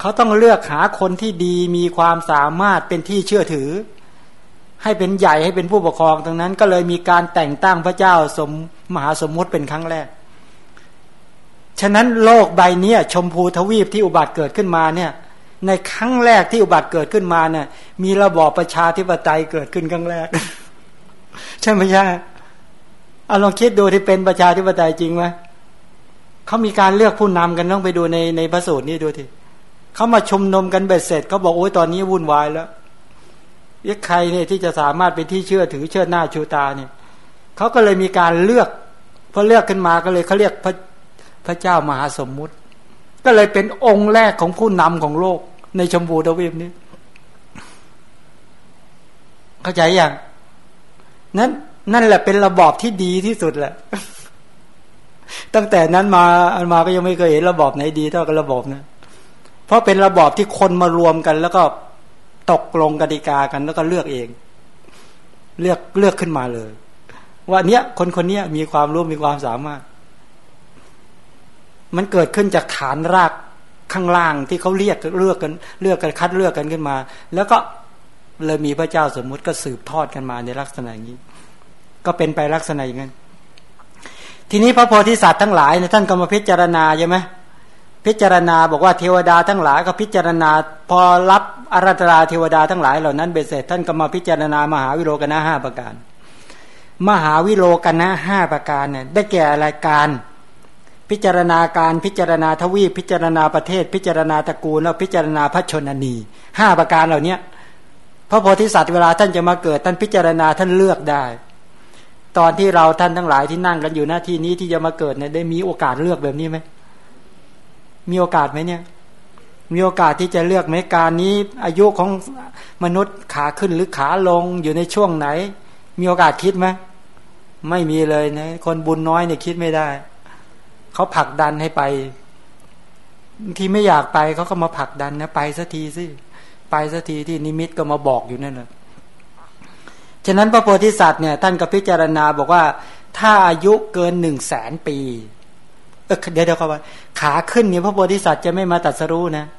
เขาต้องเลือกหาคนที่ดีมีความสามารถเป็นที่เชื่อถือ ให้เป็นใหญ่ให้เป็นผู้ปกครองตรงนั้น ก็เลยมีการแต่งตั้งพระเจ้าสมมหาสมมติเป็นครั้งแรก ฉะนั้นโลกใบนี้ชมพูทวีปที่อุบัติเกิดขึ้นมาเนี่ย ในครั้งแรกที่อุบัติเกิดขึ้นมาเนี่ย มีระบอบประชาธิปไตยเกิดขึ้นครั้งแรก ใช่ไหมใช่เอาลองคิดดูที่เป็นประชาธิปไตยจริงไหม เขามีการเลือกผู้นำกันต้องไปดูในในพระสูตรนี้ดูทีเขามาชุมนุมกันเบ็ดเสร็จเขาบอกโอ้ยตอนนี้วุ่นวายแล้วยักใครเนี่ยที่จะสามารถเป็นที่เชื่อถือเชื่อหน้าชูตาเนี่ยเขาก็เลยมีการเลือกพอเลือกขึ้นมาก็เลยเขาเรียกพระพระเจ้ามหาสมมุติ ก็เลยเป็นองค์แรกของผู้นำของโลกในชมพูทวีปนี้เข้าใจอย่างนั้นนั่นแหละเป็นระบอบที่ดีที่สุดแหละ ตั้งแต่นั้นมาอันมาก็ยังไม่เคยเห็นระบอบไหนดีเท่ากับระบอบนะเพราะเป็นระบอบที่คนมารวมกัน แล้วก็ตกลงกติกากัน แล้วก็เลือกเอง เลือกเลือกขึ้นมาเลย ว่าเนี้ยคนคนนี้มีความรู้มีความสามารถ มันเกิดขึ้นจากฐานรากข้างล่างที่เขาเรียกเลือกกันเลือกกันคัดเลือกกันขึ้นมา แล้วก็เลยมีพระเจ้าสมมุติก็สืบทอดกันมาในลักษณะอย่างนี้ ก็เป็นไปลักษณะอย่างนั้น ทีนี้พระโพธิสัตว์ทั้งหลายในท่านก็มาพิจารณาใช่ไหมพิจารณาบอกว่าเทวดาทั้งหลายก็พิจารณา พอรับอารัตราเทวดาทั้งหลายเหล่านั้นเบสเสร็จท่านก็มาพิจารณามหาวิโรกนะห้าประการ มหาวิโรกนะห้าประการเนี่ยได้แก่รายการ พิจารณาการพิจารณาทวีพิจารณาประเทศ พิจารณาตระกูลแล้วพิจารณาพระชนนีห้าประการเหล่านี้พระโพธิสัตว์เวลาท่านจะมาเกิดท่านพิจารณาท่านเลือกได้ ตอนที่เราท่านทั้งหลายที่นั่งกันอยู่หน้าที่นี้ที่จะมาเกิดเนี่ยได้มีโอกาสเลือกแบบนี้ไหมมีโอกาสไหมเนี่ย มีโอกาสที่จะเลือกไหมการนี้อายุของมนุษย์ขาขึ้นหรือขาลงอยู่ในช่วงไหน มีโอกาสคิดไหมไม่มีเลยนะคนบุญน้อยเนี่ยคิดไม่ได้เขาผลักดันให้ไปที่ไม่อยากไปเขาก็มาผลักดันนะไปสักทีสิไปสักทีที่นิมิตก็มาบอกอยู่นั่นแหละ ฉะนั้นพระโพธิสัตว์เนี่ยท่านก็พิจารณาบอกว่า ถ้าอายุเกินหนึ่งแสนปีเเดี๋ยวเดี๋ยวเขาว่าขาขึ้นเนี่ยพระโพธิสัตว์จะไม่มาตัดสรู้นะเ